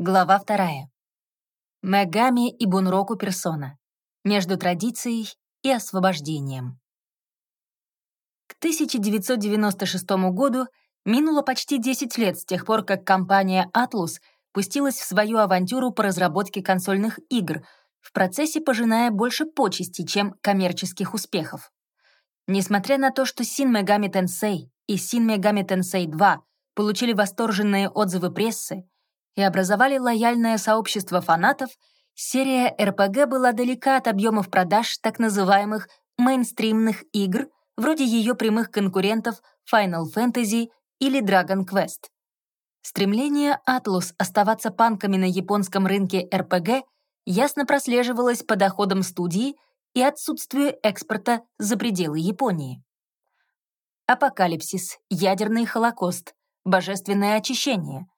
Глава вторая. Мегами и Бунроку персона. Между традицией и освобождением. К 1996 году минуло почти 10 лет с тех пор, как компания Atlus пустилась в свою авантюру по разработке консольных игр, в процессе пожиная больше почести, чем коммерческих успехов. Несмотря на то, что Shin Megami Tensei и Shin Megami Tensei 2 получили восторженные отзывы прессы, и образовали лояльное сообщество фанатов, серия РПГ была далека от объемов продаж так называемых мейнстримных игр, вроде ее прямых конкурентов Final Fantasy или Dragon Quest. Стремление Atlus оставаться панками на японском рынке РПГ ясно прослеживалось по доходам студии и отсутствию экспорта за пределы Японии. Апокалипсис, ядерный холокост, божественное очищение —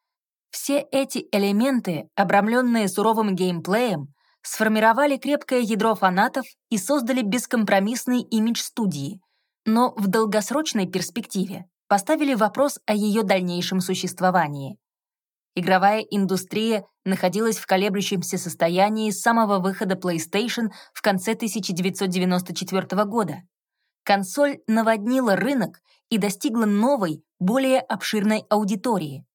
все эти элементы, обрамленные суровым геймплеем, сформировали крепкое ядро фанатов и создали бескомпромиссный имидж студии, но в долгосрочной перспективе поставили вопрос о ее дальнейшем существовании. Игровая индустрия находилась в колеблющемся состоянии с самого выхода PlayStation в конце 1994 года. Консоль наводнила рынок и достигла новой, более обширной аудитории.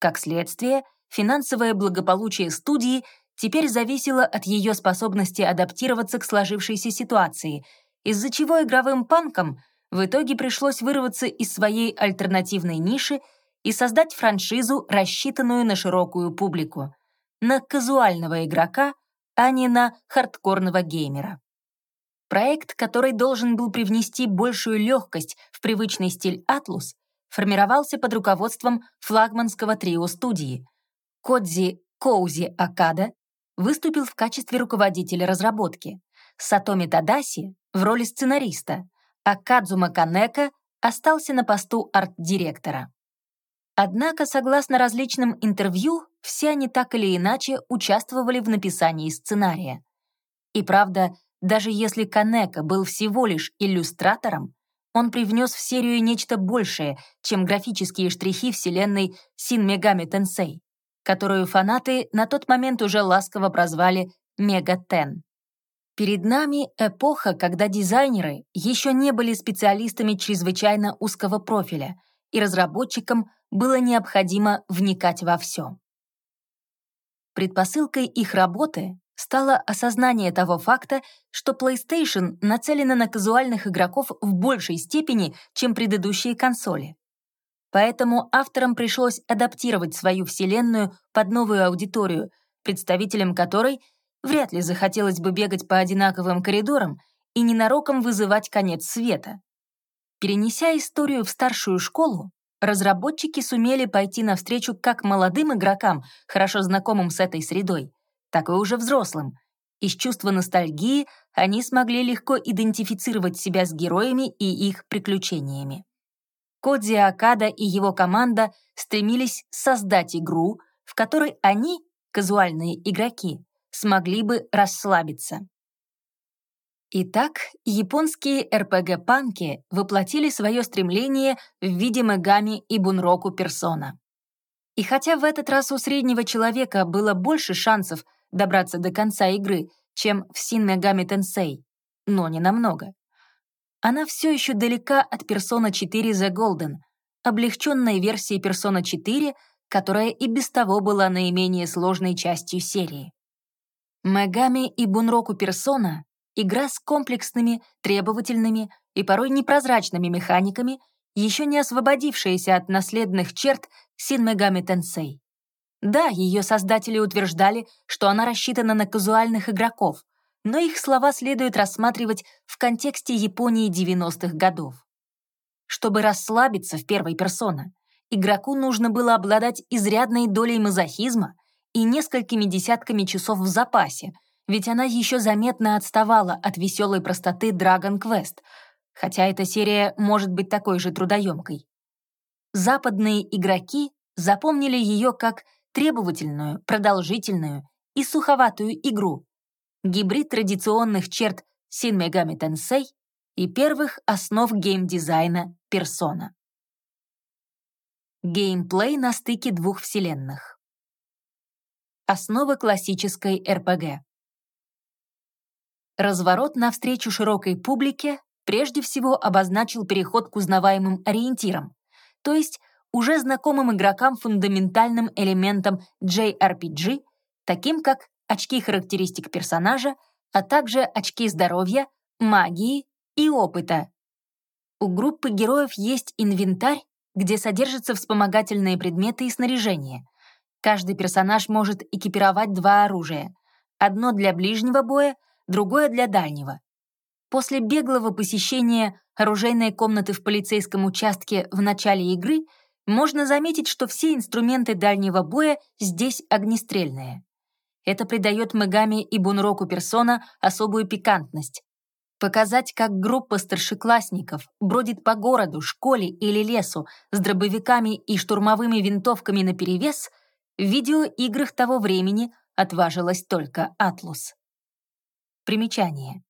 Как следствие, финансовое благополучие студии теперь зависело от ее способности адаптироваться к сложившейся ситуации, из-за чего игровым панкам в итоге пришлось вырваться из своей альтернативной ниши и создать франшизу, рассчитанную на широкую публику, на казуального игрока, а не на хардкорного геймера. Проект, который должен был привнести большую легкость в привычный стиль Atlus, формировался под руководством флагманского трио студии. Кодзи Коузи Акада выступил в качестве руководителя разработки, Сатоми Тадаси — в роли сценариста, а Кадзума Канека остался на посту арт-директора. Однако, согласно различным интервью, все они так или иначе участвовали в написании сценария. И правда, даже если Канека был всего лишь иллюстратором, он привнес в серию нечто большее, чем графические штрихи вселенной Син Мегами Тенсей, которую фанаты на тот момент уже ласково прозвали Мега Тен. Перед нами эпоха, когда дизайнеры еще не были специалистами чрезвычайно узкого профиля, и разработчикам было необходимо вникать во все. Предпосылкой их работы стало осознание того факта, что PlayStation нацелена на казуальных игроков в большей степени, чем предыдущие консоли. Поэтому авторам пришлось адаптировать свою вселенную под новую аудиторию, представителям которой вряд ли захотелось бы бегать по одинаковым коридорам и ненароком вызывать конец света. Перенеся историю в старшую школу, разработчики сумели пойти навстречу как молодым игрокам, хорошо знакомым с этой средой, так и уже взрослым. Из чувства ностальгии они смогли легко идентифицировать себя с героями и их приключениями. Кодзи Акада и его команда стремились создать игру, в которой они, казуальные игроки, смогли бы расслабиться. Итак, японские РПГ-панки воплотили свое стремление в виде Мегами и Бунроку персона. И хотя в этот раз у среднего человека было больше шансов добраться до конца игры, чем в Shin Megami Tensei, но не намного. Она все еще далека от Persona 4 The Golden, облегченной версии Persona 4, которая и без того была наименее сложной частью серии. Мегами и Бунроку Persona — игра с комплексными, требовательными и порой непрозрачными механиками, еще не освободившаяся от наследных черт Shin Megami Tensei. Да, ее создатели утверждали, что она рассчитана на казуальных игроков, но их слова следует рассматривать в контексте Японии 90-х годов. Чтобы расслабиться в первой персона, игроку нужно было обладать изрядной долей мазохизма и несколькими десятками часов в запасе, ведь она еще заметно отставала от веселой простоты Dragon Quest, хотя эта серия может быть такой же трудоемкой. Западные игроки запомнили ее как требовательную, продолжительную и суховатую игру, гибрид традиционных черт Shin Megami Tensei и первых основ геймдизайна персона. Геймплей на стыке двух вселенных. Основы классической РПГ. Разворот навстречу широкой публике прежде всего обозначил переход к узнаваемым ориентирам, то есть уже знакомым игрокам фундаментальным элементам JRPG, таким как очки характеристик персонажа, а также очки здоровья, магии и опыта. У группы героев есть инвентарь, где содержатся вспомогательные предметы и снаряжение. Каждый персонаж может экипировать два оружия. Одно для ближнего боя, другое для дальнего. После беглого посещения оружейной комнаты в полицейском участке в начале игры можно заметить, что все инструменты дальнего боя здесь огнестрельные. Это придает Мегами и Бунроку персона особую пикантность. Показать, как группа старшеклассников бродит по городу, школе или лесу с дробовиками и штурмовыми винтовками наперевес, в видеоиграх того времени отважилась только Атлус. Примечание.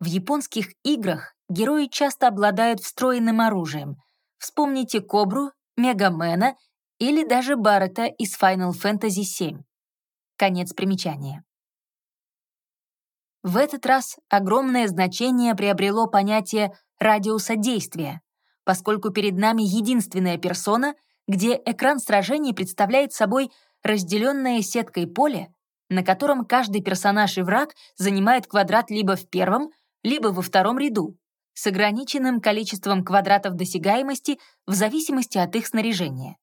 В японских играх герои часто обладают встроенным оружием. Вспомните Кобру, Мегамена или даже Баррета из Final Fantasy VII. Конец примечания. В этот раз огромное значение приобрело понятие радиуса действия, поскольку перед нами единственная персона, где экран сражений представляет собой разделенное сеткой поле, на котором каждый персонаж и враг занимает квадрат либо в первом, либо во втором ряду, с ограниченным количеством квадратов досягаемости в зависимости от их снаряжения.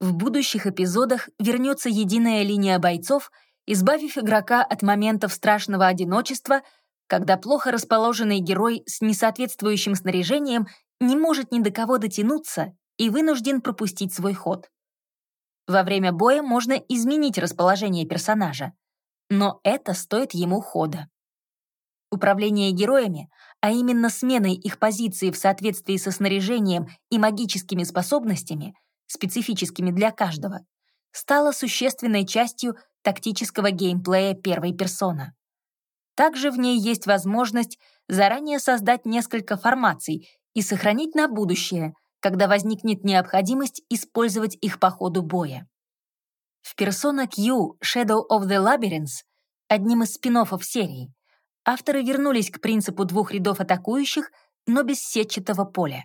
В будущих эпизодах вернется единая линия бойцов, избавив игрока от моментов страшного одиночества, когда плохо расположенный герой с несоответствующим снаряжением не может ни до кого дотянуться и вынужден пропустить свой ход. Во время боя можно изменить расположение персонажа, но это стоит ему хода. Управление героями, а именно сменой их позиции в соответствии со снаряжением и магическими способностями, специфическими для каждого, стало существенной частью тактического геймплея первой персона. Также в ней есть возможность заранее создать несколько формаций и сохранить на будущее, когда возникнет необходимость использовать их по ходу боя. В Persona Q Shadow of the Labyrinth, одним из спин серии, авторы вернулись к принципу двух рядов атакующих, но без сетчатого поля.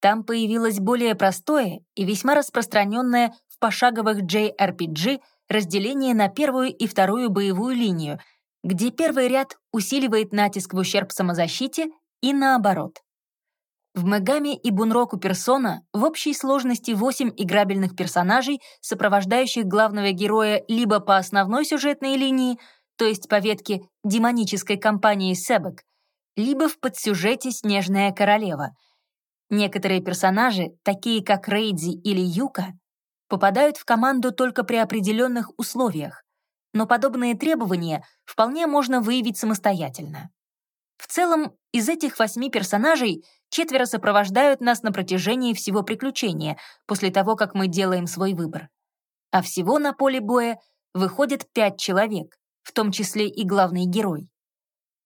Там появилось более простое и весьма распространенное в пошаговых JRPG разделение на первую и вторую боевую линию, где первый ряд усиливает натиск в ущерб самозащите и наоборот. В Мегами и Бунроку Персона в общей сложности 8 играбельных персонажей, сопровождающих главного героя либо по основной сюжетной линии, то есть по ветке демонической компании Себек, либо в подсюжете «Снежная королева», Некоторые персонажи, такие как Рейдзи или Юка, попадают в команду только при определенных условиях, но подобные требования вполне можно выявить самостоятельно. В целом, из этих восьми персонажей четверо сопровождают нас на протяжении всего приключения, после того, как мы делаем свой выбор. А всего на поле боя выходит пять человек, в том числе и главный герой.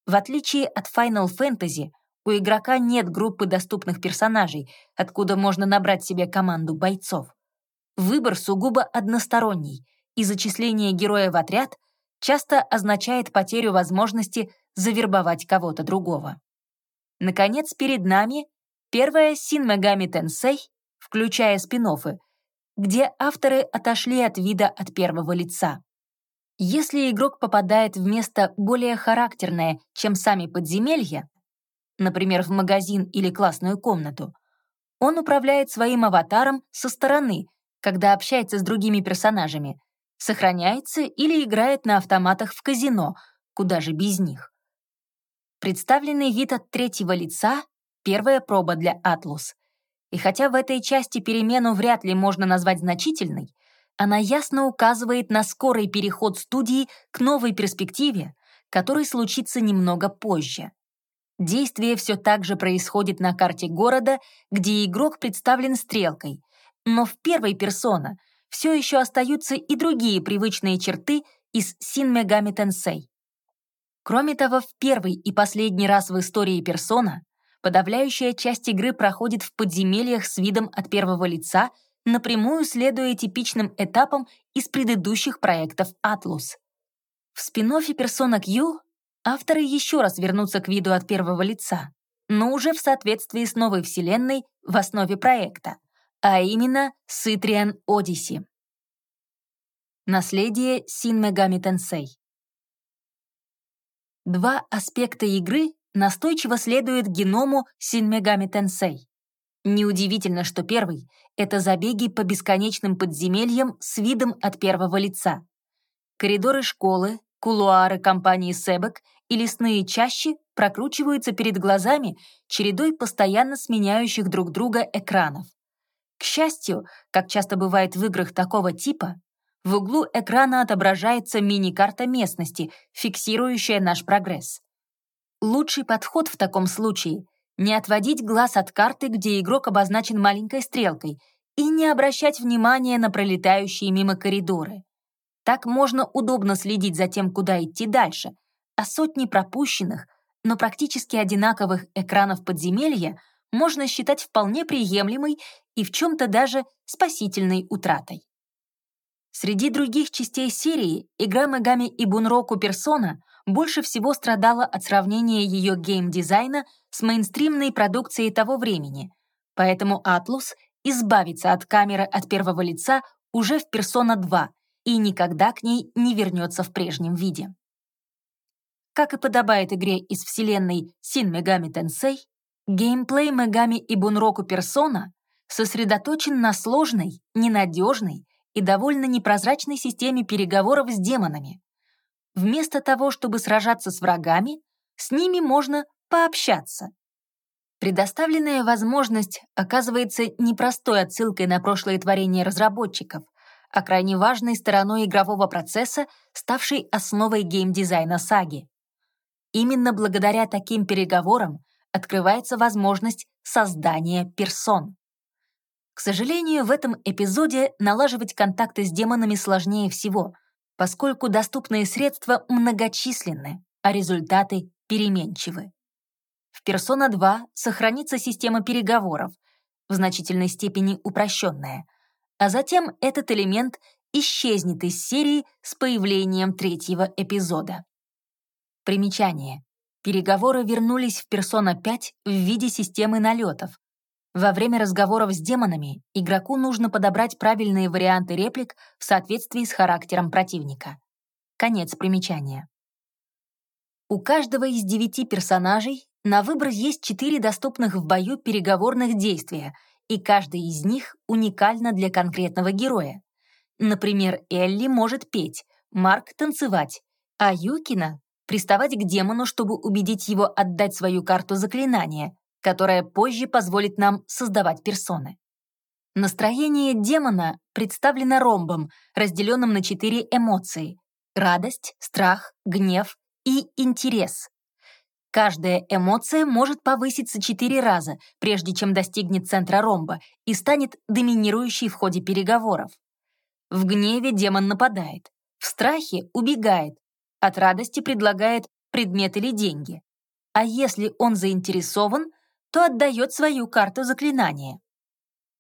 В отличие от Final Fantasy, у игрока нет группы доступных персонажей, откуда можно набрать себе команду бойцов. Выбор сугубо односторонний, и зачисление героя в отряд часто означает потерю возможности завербовать кого-то другого. Наконец, перед нами первая Син Мегами Тенсей, включая спин где авторы отошли от вида от первого лица. Если игрок попадает в место более характерное, чем сами подземелья, например, в магазин или классную комнату, он управляет своим аватаром со стороны, когда общается с другими персонажами, сохраняется или играет на автоматах в казино, куда же без них. Представленный вид от третьего лица — первая проба для Атлус. И хотя в этой части перемену вряд ли можно назвать значительной, она ясно указывает на скорый переход студии к новой перспективе, который случится немного позже. Действие все так же происходит на карте города, где игрок представлен стрелкой, но в первой персона все еще остаются и другие привычные черты из Син Мегами Тенсей. Кроме того, в первый и последний раз в истории персона подавляющая часть игры проходит в подземельях с видом от первого лица, напрямую следуя типичным этапам из предыдущих проектов Atlus. В спин Persona Q авторы еще раз вернутся к виду от первого лица, но уже в соответствии с новой вселенной в основе проекта, а именно Citrian Odyssey. Наследие Син Мегами Тенсей Два аспекта игры настойчиво следуют геному Син Мегами Тенсей. Неудивительно, что первый — это забеги по бесконечным подземельям с видом от первого лица. Коридоры школы, кулуары компании Себек и лесные чащи прокручиваются перед глазами чередой постоянно сменяющих друг друга экранов. К счастью, как часто бывает в играх такого типа, в углу экрана отображается мини-карта местности, фиксирующая наш прогресс. Лучший подход в таком случае — не отводить глаз от карты, где игрок обозначен маленькой стрелкой, и не обращать внимания на пролетающие мимо коридоры. Так можно удобно следить за тем, куда идти дальше, а сотни пропущенных, но практически одинаковых экранов подземелья можно считать вполне приемлемой и в чем-то даже спасительной утратой. Среди других частей серии игра Megami Ibunroku Persona больше всего страдала от сравнения ее гейм-дизайна с мейнстримной продукцией того времени, поэтому Atlus избавится от камеры от первого лица уже в Persona 2 и никогда к ней не вернется в прежнем виде. Как и подобает игре из вселенной Shin Megami Tensei, геймплей Мегами и Бунроку Persona сосредоточен на сложной, ненадежной и довольно непрозрачной системе переговоров с демонами. Вместо того, чтобы сражаться с врагами, с ними можно пообщаться. Предоставленная возможность оказывается непростой отсылкой на прошлое творение разработчиков, а крайне важной стороной игрового процесса, ставшей основой геймдизайна саги. Именно благодаря таким переговорам открывается возможность создания персон. К сожалению, в этом эпизоде налаживать контакты с демонами сложнее всего, поскольку доступные средства многочисленны, а результаты переменчивы. В Persona 2 сохранится система переговоров, в значительной степени упрощенная, а затем этот элемент исчезнет из серии с появлением третьего эпизода. Примечание. Переговоры вернулись в Persona 5 в виде системы налетов, во время разговоров с демонами игроку нужно подобрать правильные варианты реплик в соответствии с характером противника. Конец примечания. У каждого из девяти персонажей на выбор есть четыре доступных в бою переговорных действия, и каждый из них уникально для конкретного героя. Например, Элли может петь, Марк — танцевать, а Юкина — приставать к демону, чтобы убедить его отдать свою карту заклинания, которая позже позволит нам создавать персоны. Настроение демона представлено ромбом, разделенным на четыре эмоции — радость, страх, гнев и интерес. Каждая эмоция может повыситься четыре раза, прежде чем достигнет центра ромба и станет доминирующей в ходе переговоров. В гневе демон нападает, в страхе убегает, от радости предлагает предмет или деньги. А если он заинтересован — то отдает свою карту заклинания.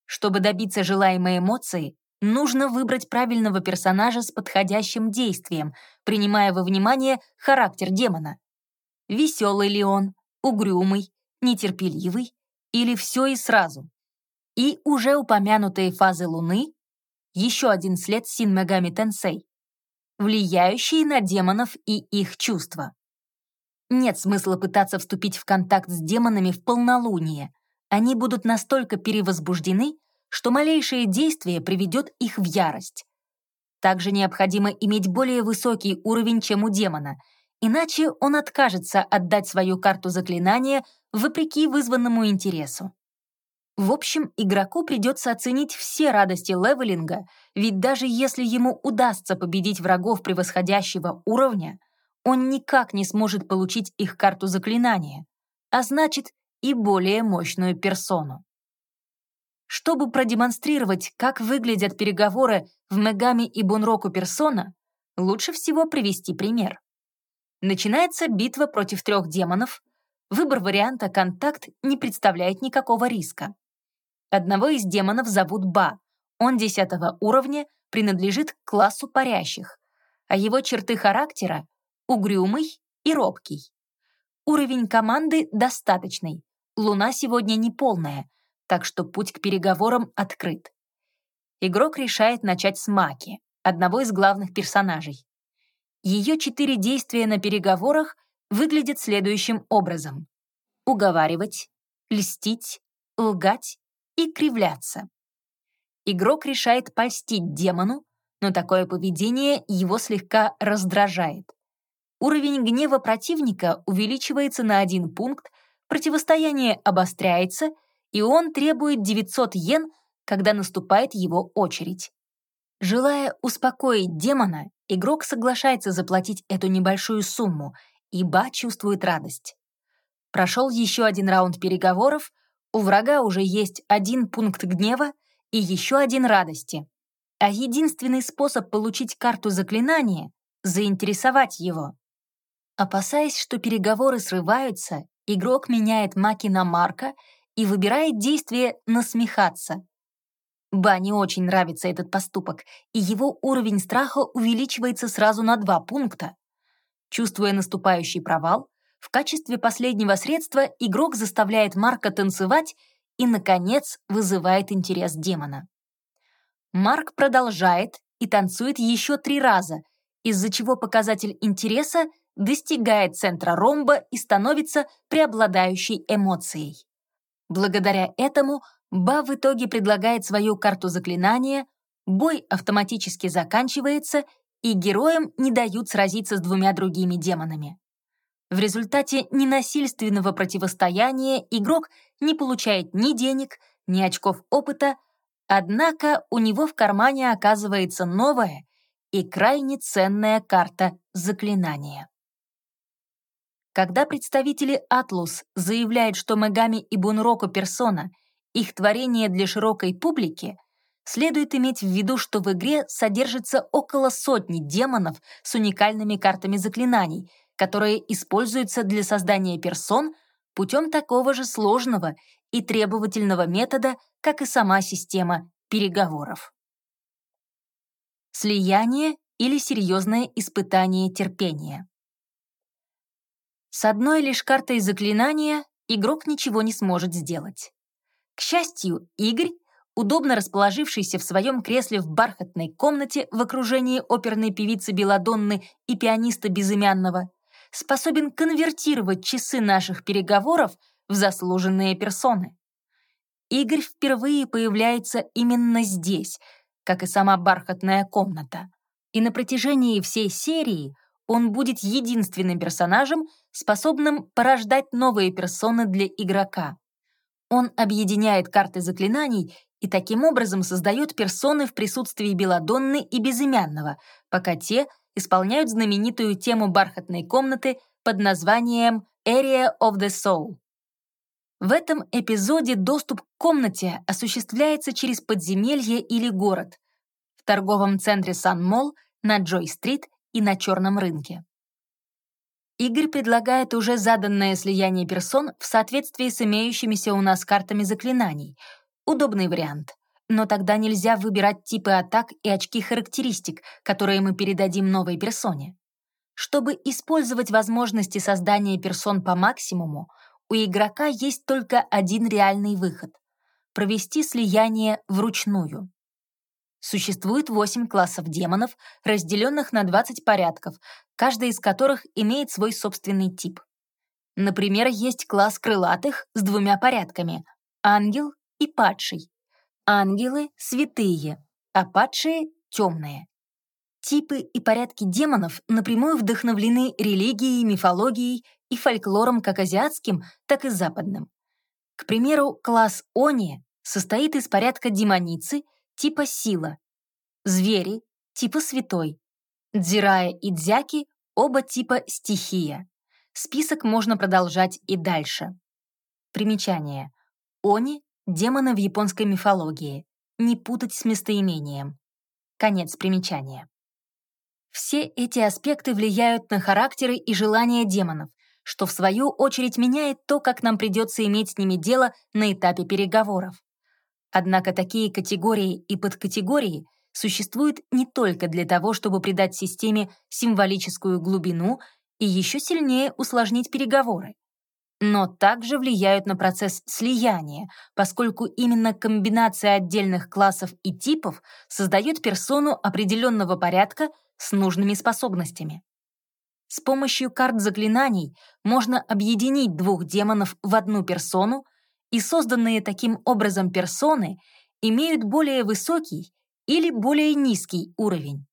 Чтобы добиться желаемой эмоции, нужно выбрать правильного персонажа с подходящим действием, принимая во внимание характер демона. Веселый ли он, угрюмый, нетерпеливый или все и сразу. И уже упомянутые фазы Луны — еще один след Син Мегами Тенсей, влияющие на демонов и их чувства. Нет смысла пытаться вступить в контакт с демонами в полнолуние. Они будут настолько перевозбуждены, что малейшее действие приведет их в ярость. Также необходимо иметь более высокий уровень, чем у демона, иначе он откажется отдать свою карту заклинания вопреки вызванному интересу. В общем, игроку придется оценить все радости левелинга, ведь даже если ему удастся победить врагов превосходящего уровня — он никак не сможет получить их карту заклинания, а значит и более мощную персону. Чтобы продемонстрировать, как выглядят переговоры в Мегами и Бунроку персона, лучше всего привести пример. Начинается битва против трех демонов, выбор варианта «Контакт» не представляет никакого риска. Одного из демонов зовут Ба, Он 10 уровня, принадлежит к классу парящих, а его черты характера — угрюмый и робкий. Уровень команды достаточный. Луна сегодня не полная, так что путь к переговорам открыт. Игрок решает начать с Маки, одного из главных персонажей. Ее четыре действия на переговорах выглядят следующим образом. Уговаривать, льстить, лгать и кривляться. Игрок решает польстить демону, но такое поведение его слегка раздражает. Уровень гнева противника увеличивается на один пункт, противостояние обостряется, и он требует 900 йен, когда наступает его очередь. Желая успокоить демона, игрок соглашается заплатить эту небольшую сумму, и Ба чувствует радость. Прошел еще один раунд переговоров, у врага уже есть один пункт гнева и еще один радости. А единственный способ получить карту заклинания — заинтересовать его. Опасаясь, что переговоры срываются, игрок меняет маки на Марка и выбирает действие «насмехаться». Ба не очень нравится этот поступок, и его уровень страха увеличивается сразу на два пункта. Чувствуя наступающий провал, в качестве последнего средства игрок заставляет Марка танцевать и, наконец, вызывает интерес демона. Марк продолжает и танцует еще три раза, из-за чего показатель интереса достигает центра ромба и становится преобладающей эмоцией. Благодаря этому Ба в итоге предлагает свою карту заклинания, бой автоматически заканчивается, и героям не дают сразиться с двумя другими демонами. В результате ненасильственного противостояния игрок не получает ни денег, ни очков опыта, однако у него в кармане оказывается новая и крайне ценная карта заклинания. Когда представители Атлус заявляют, что Мегами и Бунроку персона — их творение для широкой публики, следует иметь в виду, что в игре содержится около сотни демонов с уникальными картами заклинаний — которые используются для создания персон путем такого же сложного и требовательного метода, как и сама система переговоров. Слияние или серьезное испытание терпения. С одной лишь картой заклинания игрок ничего не сможет сделать. К счастью, Игорь, удобно расположившийся в своем кресле в бархатной комнате в окружении оперной певицы Беладонны и пианиста Безымянного, способен конвертировать часы наших переговоров в заслуженные персоны. Игорь впервые появляется именно здесь, как и сама бархатная комната. И на протяжении всей серии он будет единственным персонажем, способным порождать новые персоны для игрока. Он объединяет карты заклинаний и таким образом создает персоны в присутствии Беладонны и Безымянного, пока те — исполняют знаменитую тему бархатной комнаты под названием Area of the Soul. В этом эпизоде доступ к комнате осуществляется через подземелье или город, в торговом центре Сан-Мол, на Джой-стрит и на черном рынке. Игорь предлагает уже заданное слияние персон в соответствии с имеющимися у нас картами заклинаний. Удобный вариант но тогда нельзя выбирать типы атак и очки характеристик, которые мы передадим новой персоне. Чтобы использовать возможности создания персон по максимуму, у игрока есть только один реальный выход — провести слияние вручную. Существует 8 классов демонов, разделенных на 20 порядков, каждый из которых имеет свой собственный тип. Например, есть класс крылатых с двумя порядками — ангел и падший. Ангелы — святые, а падшие — темные. Типы и порядки демонов напрямую вдохновлены религией, мифологией и фольклором как азиатским, так и западным. К примеру, класс Они состоит из порядка демоницы типа сила, звери типа святой, дзирая и дзяки оба типа стихия. Список можно продолжать и дальше. Примечание. Они Демоны в японской мифологии. Не путать с местоимением. Конец примечания. Все эти аспекты влияют на характеры и желания демонов, что в свою очередь меняет то, как нам придется иметь с ними дело на этапе переговоров. Однако такие категории и подкатегории существуют не только для того, чтобы придать системе символическую глубину и еще сильнее усложнить переговоры, но также влияют на процесс слияния, поскольку именно комбинация отдельных классов и типов создает персону определенного порядка с нужными способностями. С помощью карт заклинаний можно объединить двух демонов в одну персону, и созданные таким образом персоны имеют более высокий или более низкий уровень.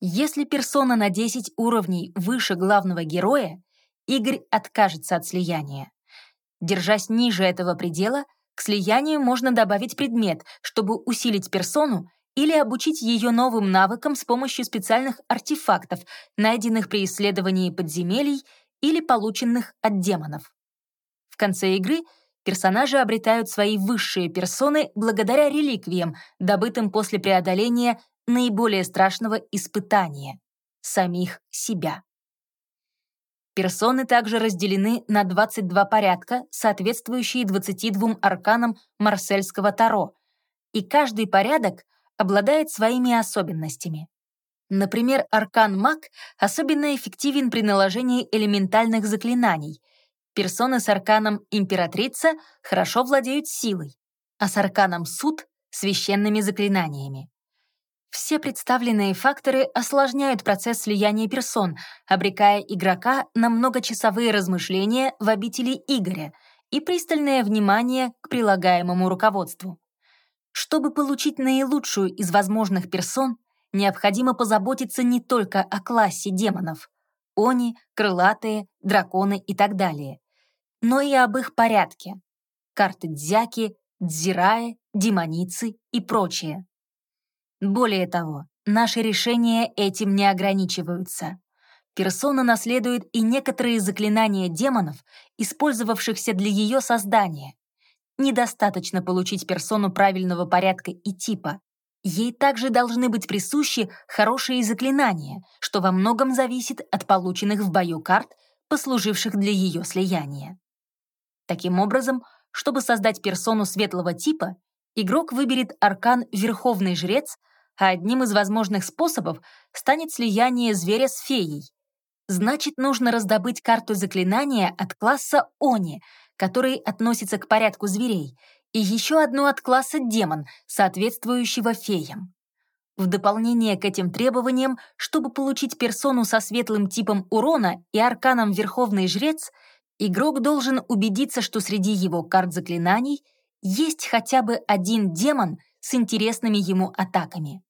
Если персона на 10 уровней выше главного героя, Игорь откажется от слияния. Держась ниже этого предела, к слиянию можно добавить предмет, чтобы усилить персону или обучить ее новым навыкам с помощью специальных артефактов, найденных при исследовании подземелий или полученных от демонов. В конце игры персонажи обретают свои высшие персоны благодаря реликвиям, добытым после преодоления наиболее страшного испытания — самих себя. Персоны также разделены на 22 порядка, соответствующие 22 арканам Марсельского Таро, и каждый порядок обладает своими особенностями. Например, аркан маг особенно эффективен при наложении элементальных заклинаний. Персоны с арканом императрица хорошо владеют силой, а с арканом суд — священными заклинаниями. Все представленные факторы осложняют процесс слияния персон, обрекая игрока на многочасовые размышления в обители Игоря и пристальное внимание к прилагаемому руководству. Чтобы получить наилучшую из возможных персон, необходимо позаботиться не только о классе демонов — они, крылатые, драконы и так далее, но и об их порядке — карты дзяки, дзираи, демоницы и прочее. Более того, наши решения этим не ограничиваются. Персона наследует и некоторые заклинания демонов, использовавшихся для ее создания. Недостаточно получить персону правильного порядка и типа. Ей также должны быть присущи хорошие заклинания, что во многом зависит от полученных в бою карт, послуживших для ее слияния. Таким образом, чтобы создать персону светлого типа, игрок выберет аркан «Верховный жрец», а одним из возможных способов станет слияние зверя с феей. Значит, нужно раздобыть карту заклинания от класса Они, который относится к порядку зверей, и еще одну от класса Демон, соответствующего феям. В дополнение к этим требованиям, чтобы получить персону со светлым типом урона и арканом Верховный Жрец, игрок должен убедиться, что среди его карт заклинаний есть хотя бы один демон с интересными ему атаками.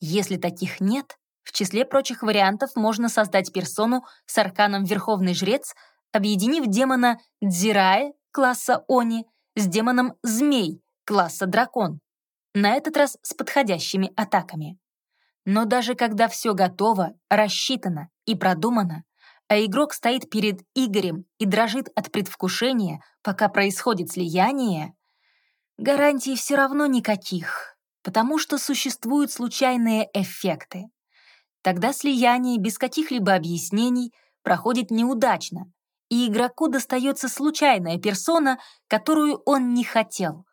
Если таких нет, в числе прочих вариантов можно создать персону с арканом Верховный Жрец, объединив демона Дзирае класса Они с демоном Змей класса Дракон, на этот раз с подходящими атаками. Но даже когда все готово, рассчитано и продумано, а игрок стоит перед Игорем и дрожит от предвкушения, пока происходит слияние, гарантий все равно никаких потому что существуют случайные эффекты. Тогда слияние без каких-либо объяснений проходит неудачно, и игроку достается случайная персона, которую он не хотел.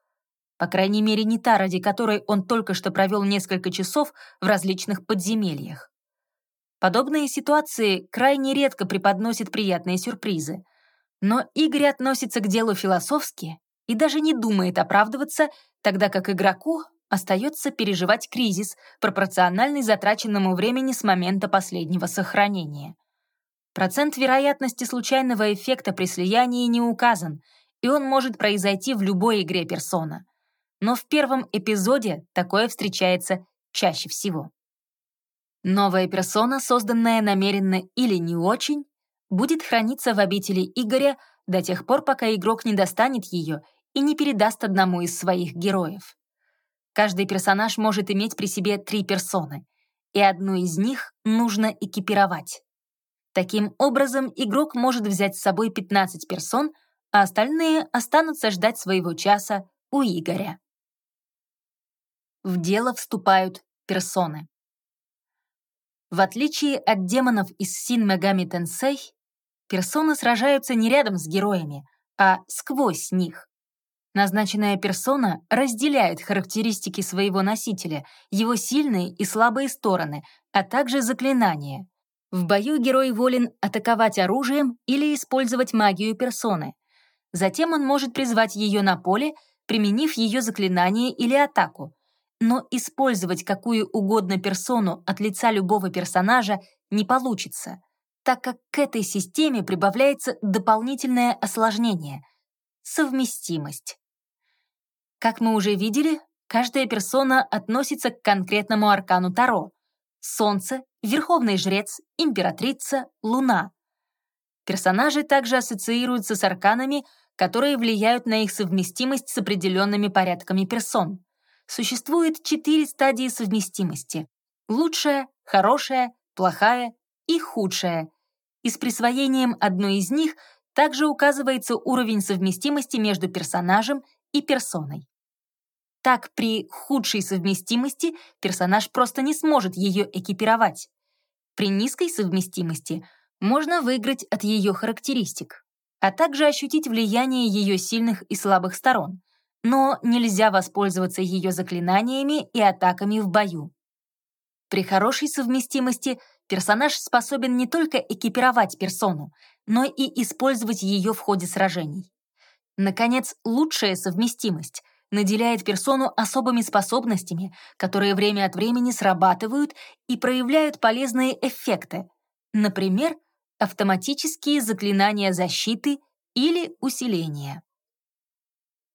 По крайней мере, не та, ради которой он только что провел несколько часов в различных подземельях. Подобные ситуации крайне редко преподносят приятные сюрпризы, но Игорь относится к делу философски и даже не думает оправдываться, тогда как игроку остается переживать кризис, пропорциональный затраченному времени с момента последнего сохранения. Процент вероятности случайного эффекта при слиянии не указан, и он может произойти в любой игре персона. Но в первом эпизоде такое встречается чаще всего. Новая персона, созданная намеренно или не очень, будет храниться в обители Игоря до тех пор, пока игрок не достанет ее и не передаст одному из своих героев. Каждый персонаж может иметь при себе три персоны, и одну из них нужно экипировать. Таким образом, игрок может взять с собой 15 персон, а остальные останутся ждать своего часа у Игоря. В дело вступают персоны. В отличие от демонов из Син Мегами Тенсей, персоны сражаются не рядом с героями, а сквозь них. Назначенная персона разделяет характеристики своего носителя, его сильные и слабые стороны, а также заклинания. В бою герой волен атаковать оружием или использовать магию персоны. Затем он может призвать ее на поле, применив ее заклинание или атаку. Но использовать какую угодно персону от лица любого персонажа не получится, так как к этой системе прибавляется дополнительное осложнение — совместимость. Как мы уже видели, каждая персона относится к конкретному аркану Таро — Солнце, Верховный Жрец, Императрица, Луна. Персонажи также ассоциируются с арканами, которые влияют на их совместимость с определенными порядками персон. Существует четыре стадии совместимости — лучшая, хорошая, плохая и худшая. И с присвоением одной из них также указывается уровень совместимости между персонажем и персоной. Так, при худшей совместимости персонаж просто не сможет ее экипировать. При низкой совместимости можно выиграть от ее характеристик, а также ощутить влияние ее сильных и слабых сторон, но нельзя воспользоваться ее заклинаниями и атаками в бою. При хорошей совместимости персонаж способен не только экипировать персону, но и использовать ее в ходе сражений. Наконец, лучшая совместимость наделяет персону особыми способностями, которые время от времени срабатывают и проявляют полезные эффекты, например, автоматические заклинания защиты или усиления.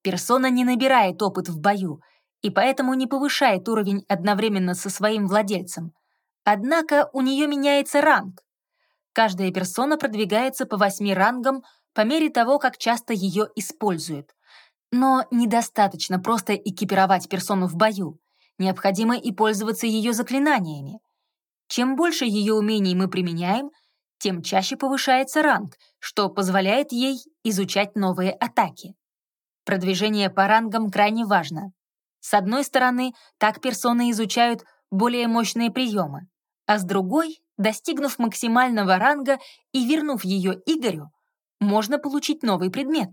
Персона не набирает опыт в бою и поэтому не повышает уровень одновременно со своим владельцем. Однако у нее меняется ранг. Каждая персона продвигается по восьми рангам по мере того, как часто ее используют. Но недостаточно просто экипировать персону в бою. Необходимо и пользоваться ее заклинаниями. Чем больше ее умений мы применяем, тем чаще повышается ранг, что позволяет ей изучать новые атаки. Продвижение по рангам крайне важно. С одной стороны, так персоны изучают более мощные приемы, а с другой, достигнув максимального ранга и вернув ее Игорю, можно получить новый предмет.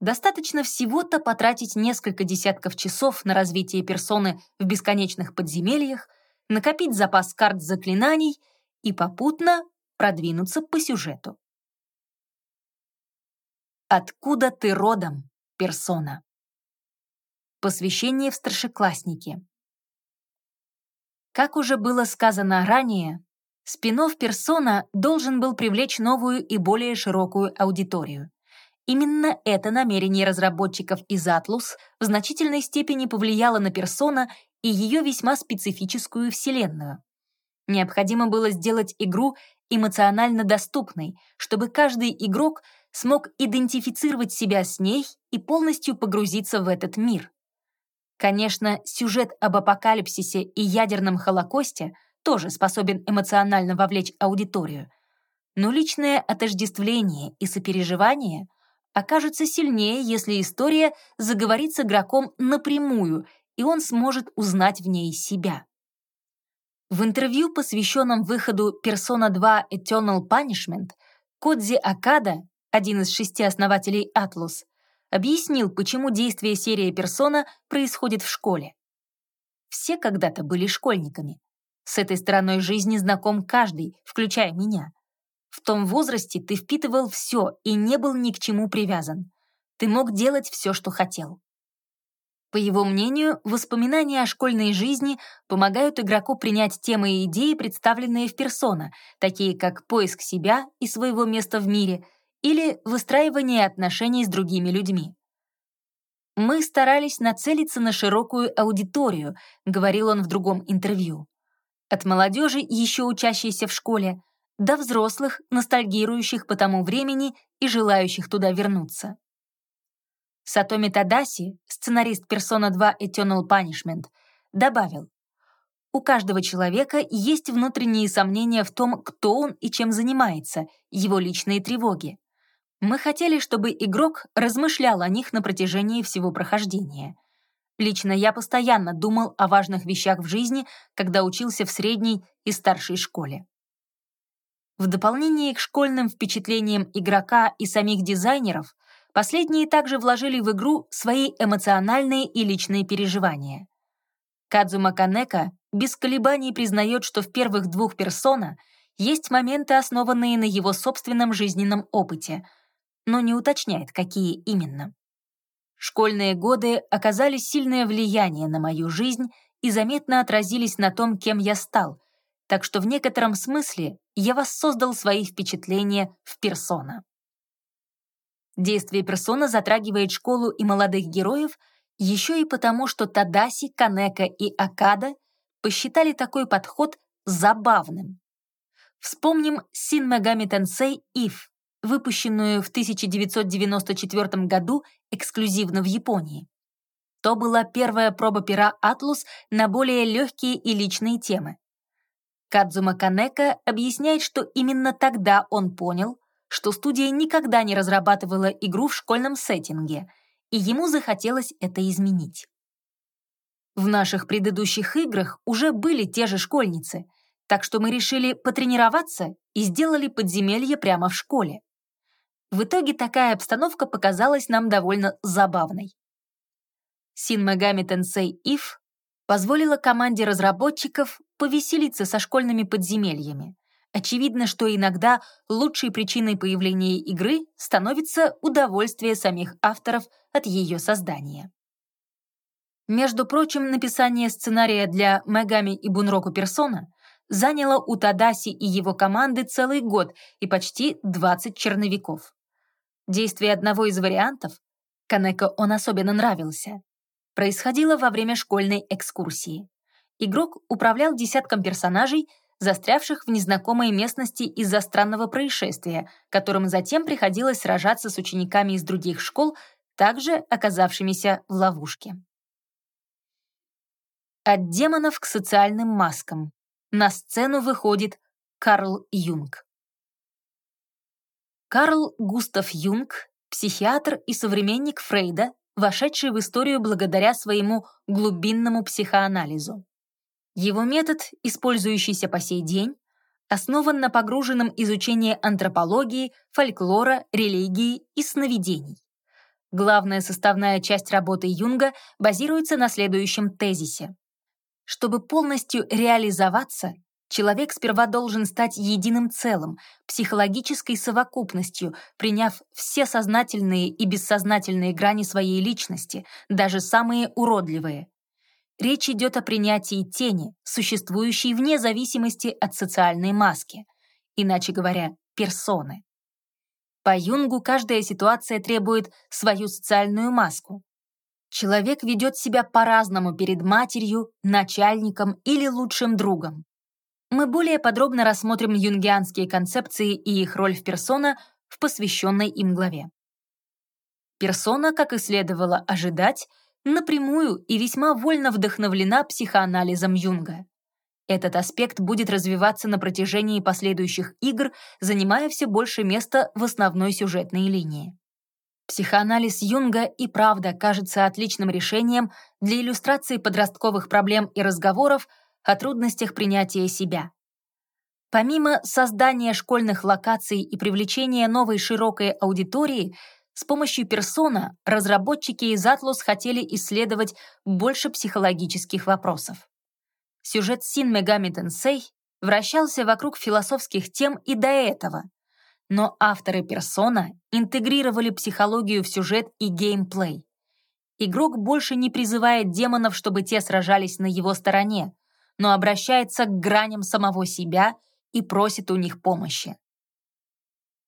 Достаточно всего-то потратить несколько десятков часов на развитие персоны в бесконечных подземельях, накопить запас карт заклинаний и попутно продвинуться по сюжету. Откуда ты родом, персона? Посвящение в старшеклассники. Как уже было сказано ранее, Спинов персона должен был привлечь новую и более широкую аудиторию. Именно это намерение разработчиков из Atlus в значительной степени повлияло на персона и ее весьма специфическую вселенную. Необходимо было сделать игру эмоционально доступной, чтобы каждый игрок смог идентифицировать себя с ней и полностью погрузиться в этот мир. Конечно, сюжет об апокалипсисе и ядерном холокосте — тоже способен эмоционально вовлечь аудиторию, но личное отождествление и сопереживание окажутся сильнее, если история заговорит с игроком напрямую, и он сможет узнать в ней себя. В интервью, посвященном выходу Persona 2 Eternal Punishment, Кодзи Акада, один из шести основателей Atlus, объяснил, почему действие серии Persona происходит в школе. Все когда-то были школьниками. С этой стороной жизни знаком каждый, включая меня. В том возрасте ты впитывал все и не был ни к чему привязан. Ты мог делать все, что хотел. По его мнению, воспоминания о школьной жизни помогают игроку принять темы и идеи, представленные в персона, такие как поиск себя и своего места в мире или выстраивание отношений с другими людьми. «Мы старались нацелиться на широкую аудиторию», — говорил он в другом интервью. От молодежи, еще учащейся в школе, до взрослых, ностальгирующих по тому времени и желающих туда вернуться. Сатоми Тадаси, сценарист Persona 2 Eternal Punishment, добавил, «У каждого человека есть внутренние сомнения в том, кто он и чем занимается, его личные тревоги. Мы хотели, чтобы игрок размышлял о них на протяжении всего прохождения. Лично я постоянно думал о важных вещах в жизни, когда учился в средней и старшей школе. В дополнение к школьным впечатлениям игрока и самих дизайнеров, Последние также вложили в игру свои эмоциональные и личные переживания. Кадзума Канека без колебаний признает, что в первых двух персона есть моменты, основанные на его собственном жизненном опыте, но не уточняет, какие именно. Школьные годы оказали сильное влияние на мою жизнь и заметно отразились на том, кем я стал, так что в некотором смысле я воссоздал свои впечатления в персона. Действие персона затрагивает школу и молодых героев еще и потому, что Тадаси, Канека и Акада посчитали такой подход забавным. Вспомним Син Мегами Тенсей Ив, выпущенную в 1994 году эксклюзивно в Японии. То была первая проба пера «Атлус» на более легкие и личные темы. Кадзума Канека объясняет, что именно тогда он понял, что студия никогда не разрабатывала игру в школьном сеттинге, и ему захотелось это изменить. В наших предыдущих играх уже были те же школьницы, так что мы решили потренироваться и сделали подземелье прямо в школе. В итоге такая обстановка показалась нам довольно забавной. Син Megami Tensei If позволила команде разработчиков повеселиться со школьными подземельями, Очевидно, что иногда лучшей причиной появления игры становится удовольствие самих авторов от ее создания. Между прочим, написание сценария для Мегами и Бунроку Персона заняло у Тадаси и его команды целый год и почти 20 черновиков. Действие одного из вариантов, Канеко он особенно нравился, происходило во время школьной экскурсии. Игрок управлял десятком персонажей застрявших в незнакомой местности из-за странного происшествия, которым затем приходилось сражаться с учениками из других школ, также оказавшимися в ловушке. От демонов к социальным маскам. На сцену выходит Карл Юнг. Карл Густав Юнг, психиатр и современник Фрейда, вошедший в историю благодаря своему глубинному психоанализу. Его метод, использующийся по сей день, основан на погруженном изучении антропологии, фольклора, религии и сновидений. Главная составная часть работы Юнга базируется на следующем тезисе. Чтобы полностью реализоваться, человек сперва должен стать единым целым, психологической совокупностью, приняв все сознательные и бессознательные грани своей личности, даже самые уродливые, Речь идет о принятии тени, существующей вне зависимости от социальной маски, иначе говоря, персоны. По Юнгу каждая ситуация требует свою социальную маску. Человек ведет себя по-разному перед матерью, начальником или лучшим другом. Мы более подробно рассмотрим юнгианские концепции и их роль в персона в посвященной им главе. Персона, как и следовало ожидать, напрямую и весьма вольно вдохновлена психоанализом Юнга. Этот аспект будет развиваться на протяжении последующих игр, занимая все больше места в основной сюжетной линии. Психоанализ Юнга и правда кажется отличным решением для иллюстрации подростковых проблем и разговоров о трудностях принятия себя. Помимо создания школьных локаций и привлечения новой широкой аудитории, с помощью персона разработчики из Atlus хотели исследовать больше психологических вопросов. Сюжет Син Мегами Тенсей вращался вокруг философских тем и до этого, но авторы персона интегрировали психологию в сюжет и геймплей. Игрок больше не призывает демонов, чтобы те сражались на его стороне, но обращается к граням самого себя и просит у них помощи.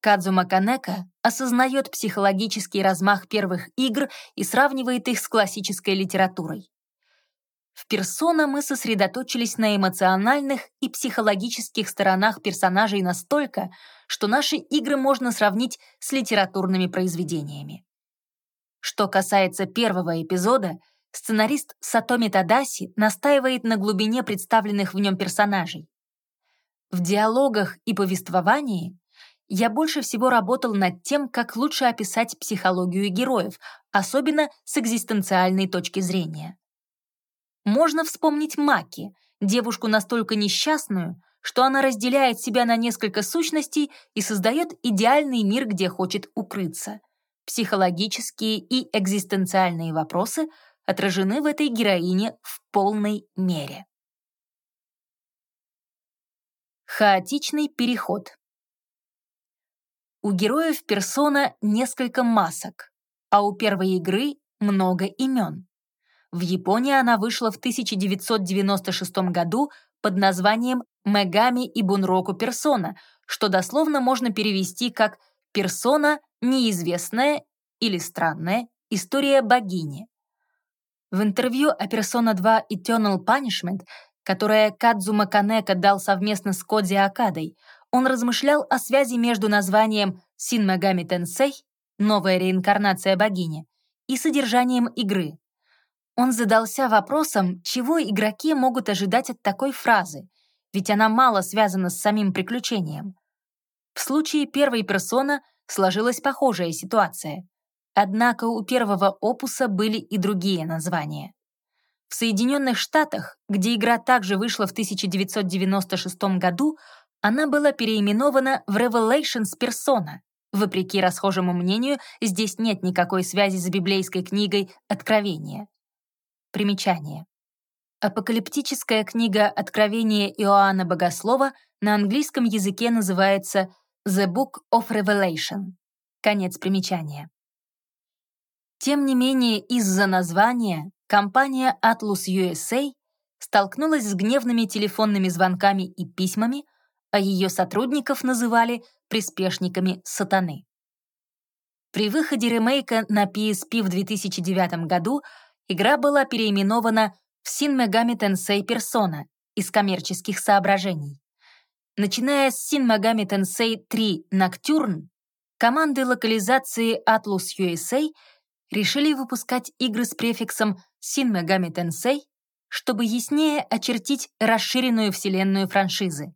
Кадзума Канека осознает психологический размах первых игр и сравнивает их с классической литературой. В «Персона» мы сосредоточились на эмоциональных и психологических сторонах персонажей настолько, что наши игры можно сравнить с литературными произведениями. Что касается первого эпизода, сценарист Сатоми Тадаси настаивает на глубине представленных в нем персонажей. В диалогах и повествовании я больше всего работал над тем, как лучше описать психологию героев, особенно с экзистенциальной точки зрения. Можно вспомнить Маки, девушку настолько несчастную, что она разделяет себя на несколько сущностей и создает идеальный мир, где хочет укрыться. психологические и экзистенциальные вопросы отражены в этой героине в полной мере. Хаотичный переход. У героев персона несколько масок, а у первой игры много имен. В Японии она вышла в 1996 году под названием «Мегами и Бунроку Персона», что дословно можно перевести как «персона неизвестная или странная история богини». В интервью о Persona 2 Eternal Punishment, которое Кадзума Канека дал совместно с Кодзи Акадой, он размышлял о связи между названием Син Megami Tensei новая реинкарнация богини, и содержанием игры. Он задался вопросом, чего игроки могут ожидать от такой фразы, ведь она мало связана с самим приключением. В случае первой персона сложилась похожая ситуация. Однако у первого опуса были и другие названия. В Соединенных Штатах, где игра также вышла в 1996 году, она была переименована в Revelations Persona. Вопреки расхожему мнению, здесь нет никакой связи с библейской книгой «Откровение». Примечание. Апокалиптическая книга «Откровение Иоанна Богослова» на английском языке называется «The Book of Revelation». Конец примечания. Тем не менее, из-за названия компания Atlus USA столкнулась с гневными телефонными звонками и письмами, а ее сотрудников называли приспешниками сатаны. При выходе ремейка на PSP в 2009 году игра была переименована в Shin Megami Tensei Persona из коммерческих соображений. Начиная с Shin Megami Tensei 3 Nocturne, команды локализации Atlus USA решили выпускать игры с префиксом Shin Megami Tensei, чтобы яснее очертить расширенную вселенную франшизы.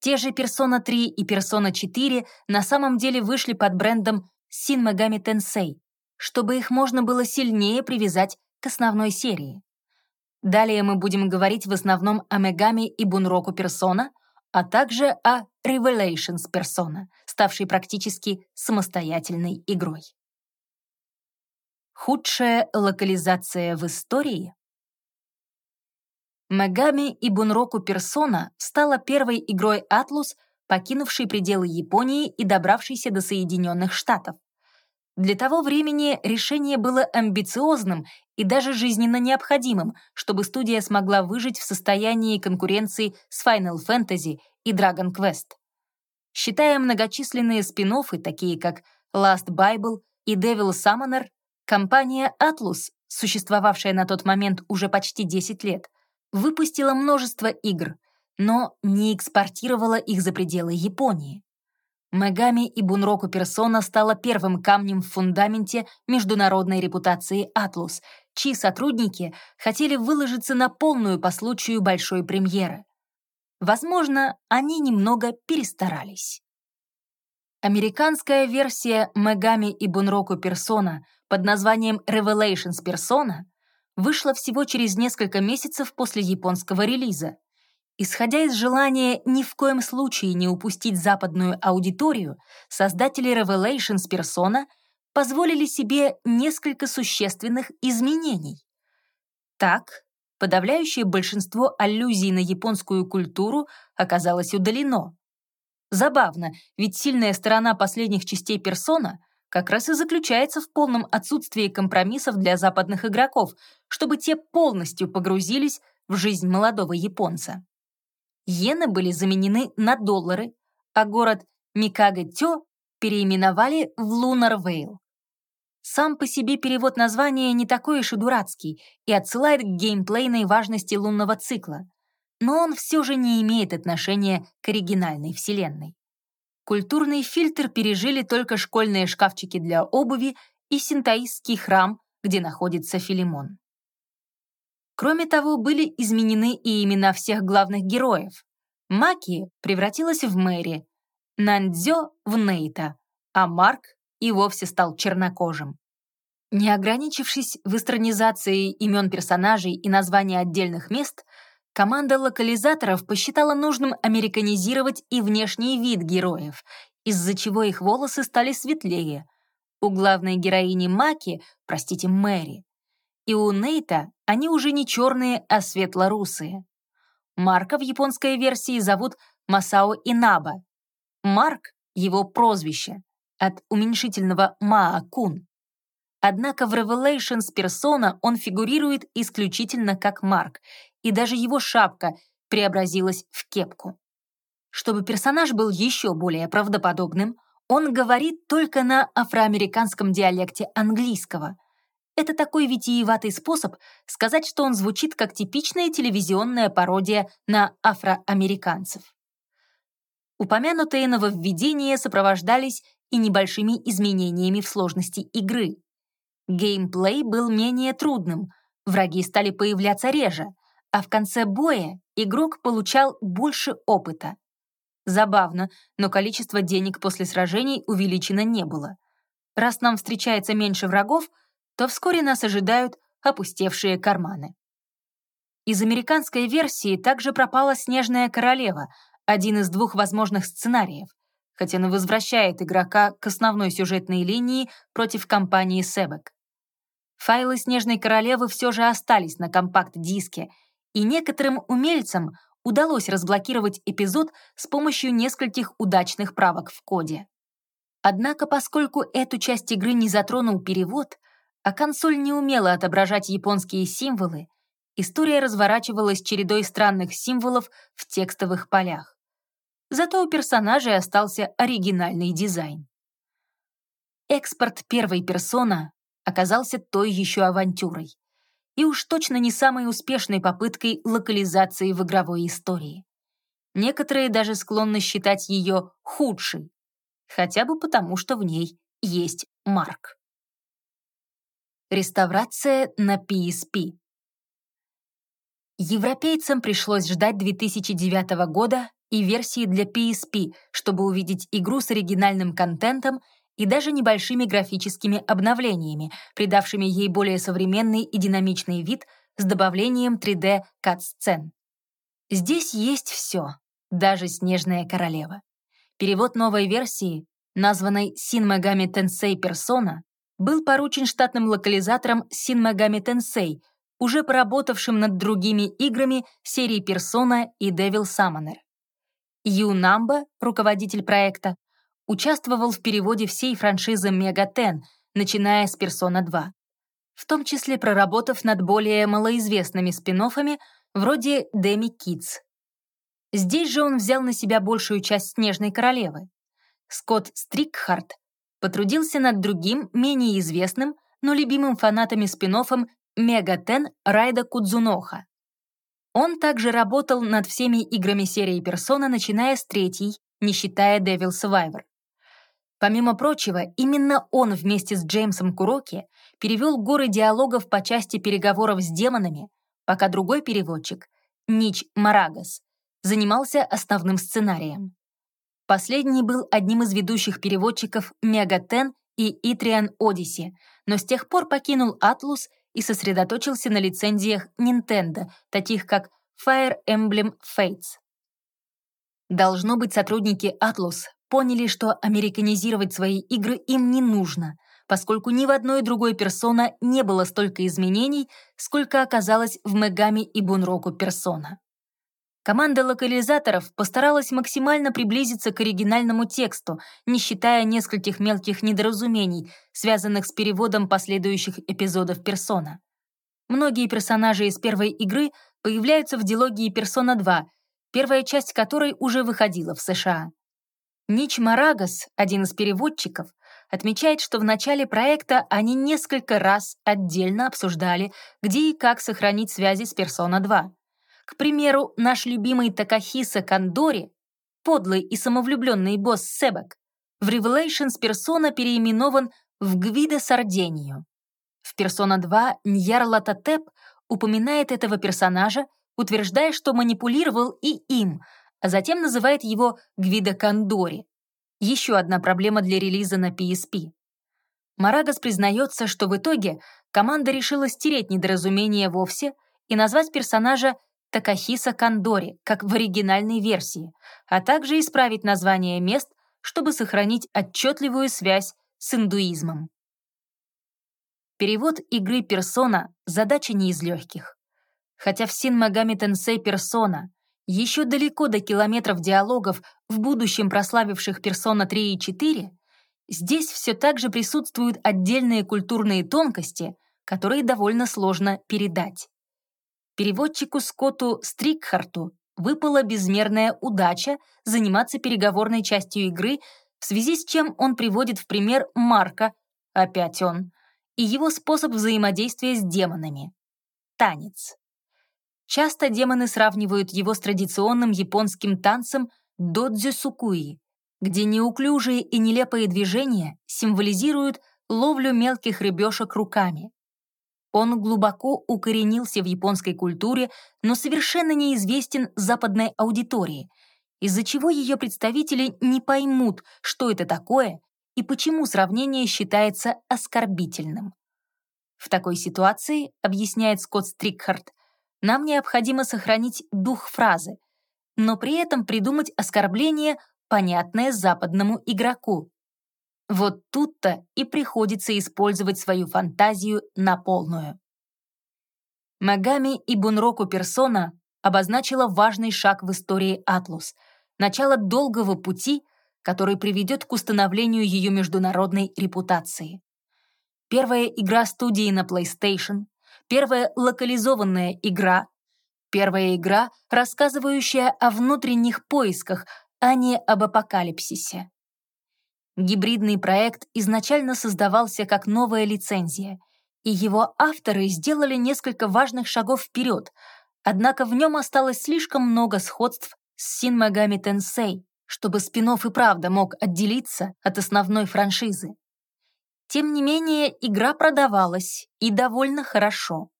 Те же Persona 3 и Persona 4 на самом деле вышли под брендом Shin Megami Tensei, чтобы их можно было сильнее привязать к основной серии. Далее мы будем говорить в основном о Мегами и Бунроку Persona, а также о Revelations Persona, ставшей практически самостоятельной игрой. Худшая локализация в истории? Мегами и Бунроку Персона стала первой игрой Atlus, покинувшей пределы Японии и добравшейся до Соединенных Штатов. Для того времени решение было амбициозным и даже жизненно необходимым, чтобы студия смогла выжить в состоянии конкуренции с Final Fantasy и Dragon Quest. Считая многочисленные спин такие как Last Bible и Devil Summoner, компания Atlus, существовавшая на тот момент уже почти 10 лет, выпустила множество игр, но не экспортировала их за пределы Японии. Мегами и Бунроку Персона стала первым камнем в фундаменте международной репутации Атлус, чьи сотрудники хотели выложиться на полную по случаю большой премьеры. Возможно, они немного перестарались. Американская версия Мегами и Бунроку Персона под названием Revelations Persona вышла всего через несколько месяцев после японского релиза. Исходя из желания ни в коем случае не упустить западную аудиторию, создатели Revelations Persona позволили себе несколько существенных изменений. Так, подавляющее большинство аллюзий на японскую культуру оказалось удалено. Забавно, ведь сильная сторона последних частей персона как раз и заключается в полном отсутствии компромиссов для западных игроков, чтобы те полностью погрузились в жизнь молодого японца. Иены были заменены на доллары, а город Микага-Тё переименовали в Лунар-Вейл. Сам по себе перевод названия не такой уж и дурацкий и отсылает к геймплейной важности лунного цикла, но он все же не имеет отношения к оригинальной вселенной. Культурный фильтр пережили только школьные шкафчики для обуви и синтаистский храм, где находится Филимон. Кроме того, были изменены и имена всех главных героев. Маки превратилась в Мэри, Нандзё — в Нейта, а Марк и вовсе стал чернокожим. Не ограничившись вестернизацией имен персонажей и названий отдельных мест, Команда локализаторов посчитала нужным американизировать и внешний вид героев, из-за чего их волосы стали светлее. У главной героини Маки, простите, Мэри, и у Нейта они уже не черные, а светло-русые. Марка в японской версии зовут Масао Инаба. Марк — его прозвище, от уменьшительного Маа-кун. Однако в Revelations персона он фигурирует исключительно как Марк, и даже его шапка преобразилась в кепку. Чтобы персонаж был еще более правдоподобным, он говорит только на афроамериканском диалекте английского. Это такой витиеватый способ сказать, что он звучит как типичная телевизионная пародия на афроамериканцев. Упомянутые нововведения сопровождались и небольшими изменениями в сложности игры. Геймплей был менее трудным, враги стали появляться реже, а в конце боя игрок получал больше опыта. Забавно, но количество денег после сражений увеличено не было. Раз нам встречается меньше врагов, то вскоре нас ожидают опустевшие карманы. Из американской версии также пропала «Снежная королева», один из двух возможных сценариев, хотя он возвращает игрока к основной сюжетной линии против компании Себек. Файлы «Снежной королевы» все же остались на компакт-диске, и некоторым умельцам удалось разблокировать эпизод с помощью нескольких удачных правок в коде. Однако, поскольку эту часть игры не затронул перевод, а консоль не умела отображать японские символы, история разворачивалась чередой странных символов в текстовых полях. Зато у персонажей остался оригинальный дизайн. Экспорт первой персона оказался той еще авантюрой. И уж точно не самой успешной попыткой локализации в игровой истории. Некоторые даже склонны считать ее худшей, хотя бы потому, что в ней есть Марк. Реставрация на PSP Европейцам пришлось ждать 2009 года и версии для PSP, чтобы увидеть игру с оригинальным контентом и даже небольшими графическими обновлениями, придавшими ей более современный и динамичный вид с добавлением 3D-кат-сцен. Здесь есть все, даже «Снежная королева». Перевод новой версии, названной Shin Megami Tensei Persona, был поручен штатным локализатором Shin Megami Tensei, уже поработавшим над другими играми серии Persona и Devil Summoner. Ю Намба, руководитель проекта, участвовал в переводе всей франшизы «Мегатен», начиная с «Персона 2», в том числе проработав над более малоизвестными спин вроде «Деми Кидс». Здесь же он взял на себя большую часть «Снежной королевы». Скотт Стрикхарт потрудился над другим, менее известным, но любимым фанатами спин «Мегатен» Райда Кудзуноха. Он также работал над всеми играми серии «Персона», начиная с третьей, не считая Devil Survivor. Помимо прочего, именно он вместе с Джеймсом Куроки перевел горы диалогов по части переговоров с демонами, пока другой переводчик, Нич Марагас, занимался основным сценарием. Последний был одним из ведущих переводчиков Мегатен и Итриан Одиссе, но с тех пор покинул Атлус и сосредоточился на лицензиях Nintendo, таких как Fire Emblem Fates. Должно быть, сотрудники Atlus поняли, что американизировать свои игры им не нужно, поскольку ни в одной другой персона не было столько изменений, сколько оказалось в Мегами и Бунроку персона. Команда локализаторов постаралась максимально приблизиться к оригинальному тексту, не считая нескольких мелких недоразумений, связанных с переводом последующих эпизодов персона. Многие персонажи из первой игры появляются в дилогии «Персона 2», первая часть которой уже выходила в США. Нич Марагас, один из переводчиков, отмечает, что в начале проекта они несколько раз отдельно обсуждали, где и как сохранить связи с Persona 2. К примеру, наш любимый Такахиса Кандори, подлый и самовлюбленный босс Себек, в Revelations Persona переименован в Гвида Сардению. В Persona 2 Ньяр Лататеп упоминает этого персонажа, утверждая, что манипулировал и им — а затем называет его Гвида Кандори. Еще одна проблема для релиза на PSP. Марагас признается, что в итоге команда решила стереть недоразумение вовсе и назвать персонажа Такахиса Кандори, как в оригинальной версии, а также исправить название мест, чтобы сохранить отчетливую связь с индуизмом. Перевод игры «Персона» — задача не из легких. Хотя в Син Магами Тенсей «Персона» еще далеко до километров диалогов, в будущем прославивших «Персона 3» и 4, здесь все так же присутствуют отдельные культурные тонкости, которые довольно сложно передать. Переводчику Скотту Стрикхарту выпала безмерная удача заниматься переговорной частью игры, в связи с чем он приводит в пример Марка, опять он, и его способ взаимодействия с демонами — танец. Часто демоны сравнивают его с традиционным японским танцем додзю-сукуи, где неуклюжие и нелепые движения символизируют ловлю мелких рыбешек руками. Он глубоко укоренился в японской культуре, но совершенно неизвестен западной аудитории, из-за чего ее представители не поймут, что это такое и почему сравнение считается оскорбительным. В такой ситуации, объясняет Скотт Стрикхарт, нам необходимо сохранить дух фразы, но при этом придумать оскорбление, понятное западному игроку. Вот тут-то и приходится использовать свою фантазию на полную. Магами и Бунроку Персона обозначила важный шаг в истории Атлус, начало долгого пути, который приведет к установлению ее международной репутации. Первая игра студии на PlayStation, первая локализованная игра, первая игра, рассказывающая о внутренних поисках, а не об апокалипсисе. Гибридный проект изначально создавался как новая лицензия, и его авторы сделали несколько важных шагов вперед, однако в нем осталось слишком много сходств с Син Магами Тенсей, чтобы спин и правда мог отделиться от основной франшизы. Тем не менее, игра продавалась, и довольно хорошо.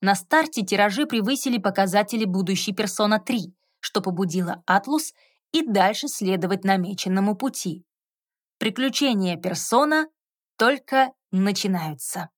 На старте тиражи превысили показатели будущей Persona 3, что побудило Атлус и дальше следовать намеченному пути. Приключения персона только начинаются.